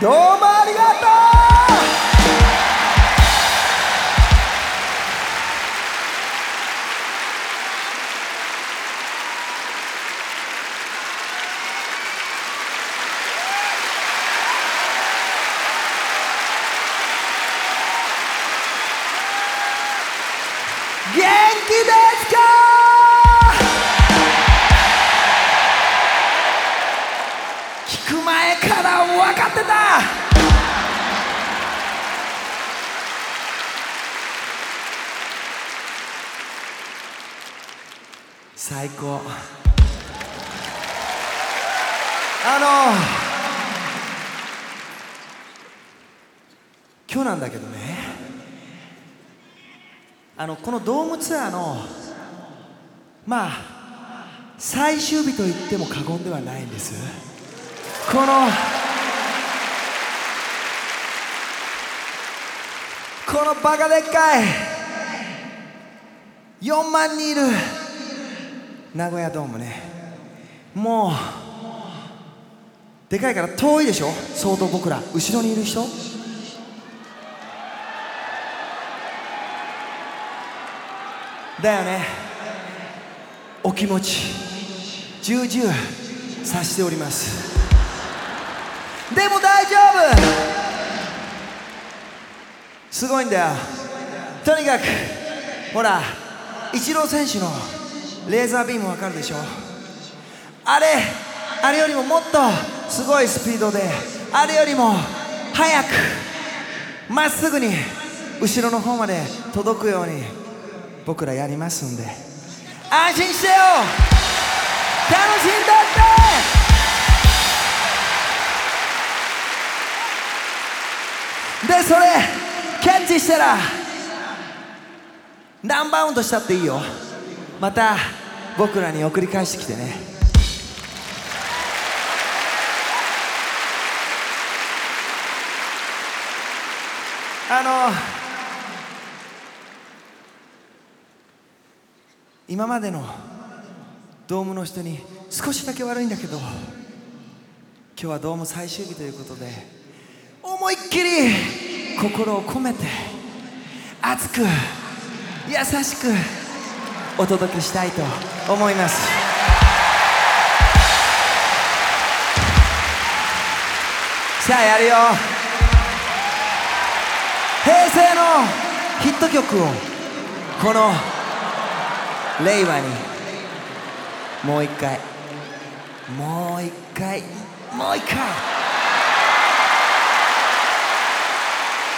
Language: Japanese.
どうもありがとう。元気ですか？く前から分かってた。最高。あの今日なんだけどね。あのこのドームツアーのまあ最終日と言っても過言ではないんです。このこのバカでっかい4万人いる名古屋ドームね。もうでかいから遠いでしょ？相当僕ら。後ろにいる人？だよね。お気持ち重々察しております。でも大丈夫。すごいんだよ。とにかくほらイチロー選手のレーザービームわかるでしょ。あれあれよりももっとすごいスピードであれよりも速くまっすぐに後ろの方まで届くように僕らやりますんで。安心してよ。楽しんだって。でそれキャッチしたら何バウンドしたっていいよ。また僕らに送り返してきてね。あの今までのドームの人に少しだけ悪いんだけど今日はドーム最終日ということで思いっきり心を込めて熱く優しくお届けしたいと思います。さあやるよ。平成のヒット曲をこの令和にもう一回もう一回もう一回。